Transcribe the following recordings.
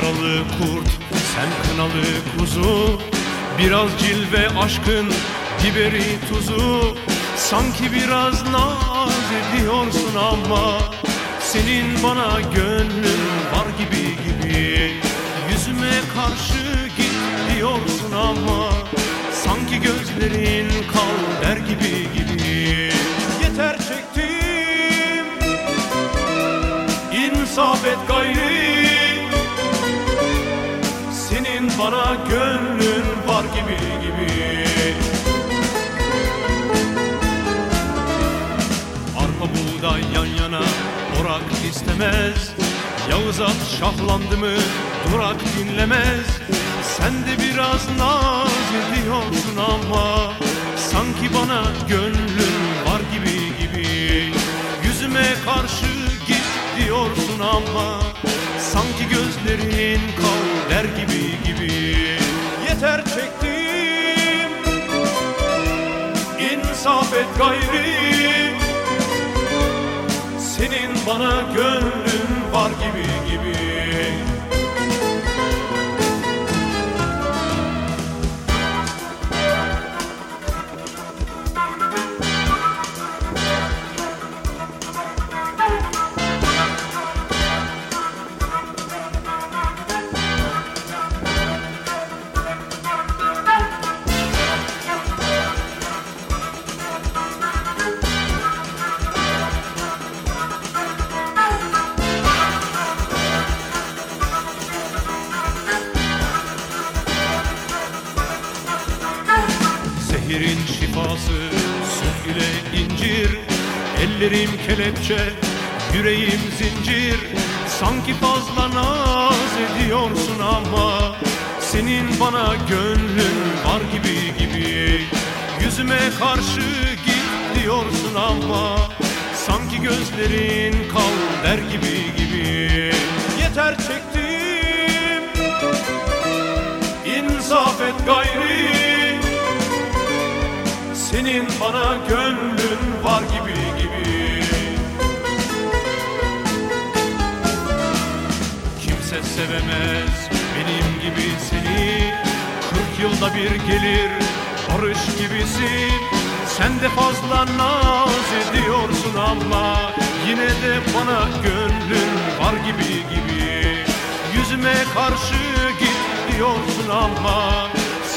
kurt, sen kınalı kuzu. Biraz cilve aşkın biberi tuzu. Sanki biraz naz ediyorsun ama Senin bana gönlün var gibi gibi. Yüzüme karşı git diyorsun ama Sanki gözlerin kal der gibi Bana gönlün var gibi gibi. Arpa buğday yan yana orak istemez. Yağız at şahlandı mı durak dinlemez. Sen de biraz naz ediyorsun ama Sanki bana gönlün var gibi gibi. Yüzüme karşı git diyorsun ama Sanki gözlerin kal der gibi gibi. Yeter çektim. İnsaf et gayri. Senin bana gönlün Ellerim kelepçe, yüreğim zincir. Sanki fazla naz ediyorsun ama Senin bana gönlün var gibi gibi. Yüzüme karşı git diyorsun ama Sanki gözlerin kal der gibi gibi. Yeter çektim İnsaf et gayri senin bana gönlün var gibi gibi. Kimse sevemez benim gibi seni. Kırk yılda bir gelir barış gibisin. Sen de fazla naz ediyorsun ama Yine de bana gönlün var gibi gibi. Yüzüme karşı git diyorsun ama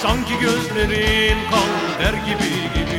Sanki gözlerin kal der gibi. gibi